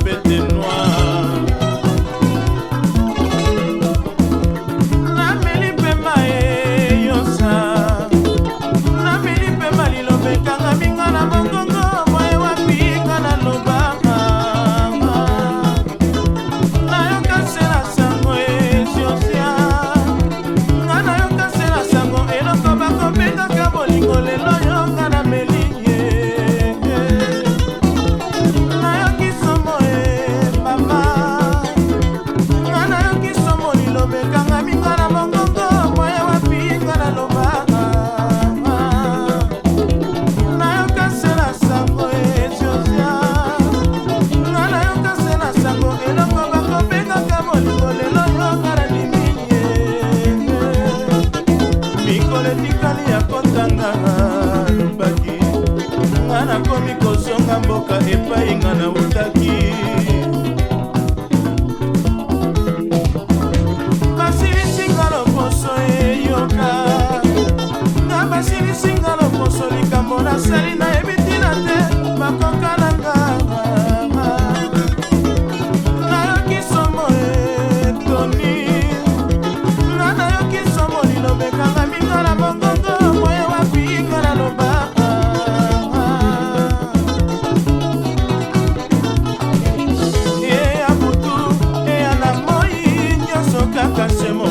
bête noire. epai nga na hacemos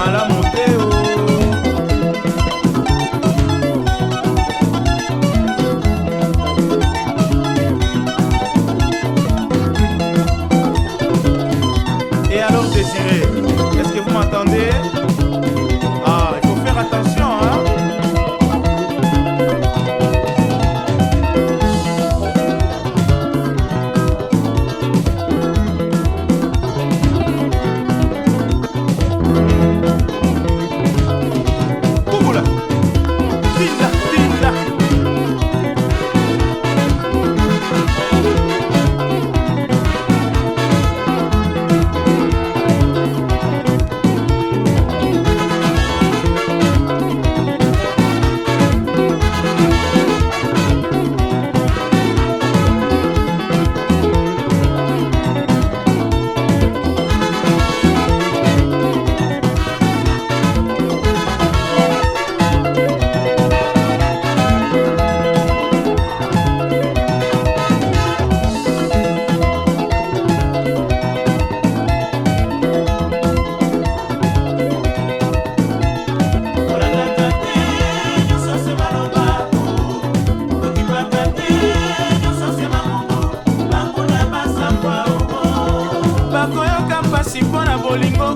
my love.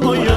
哎呀！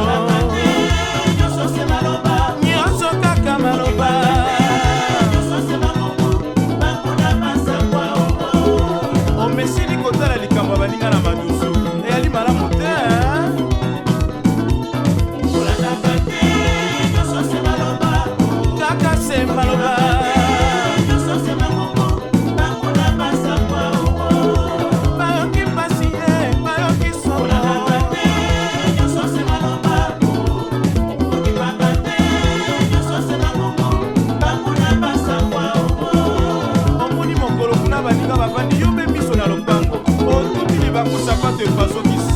baninga bavandi yo mpe miso na lopango otutili bakosapato epasoki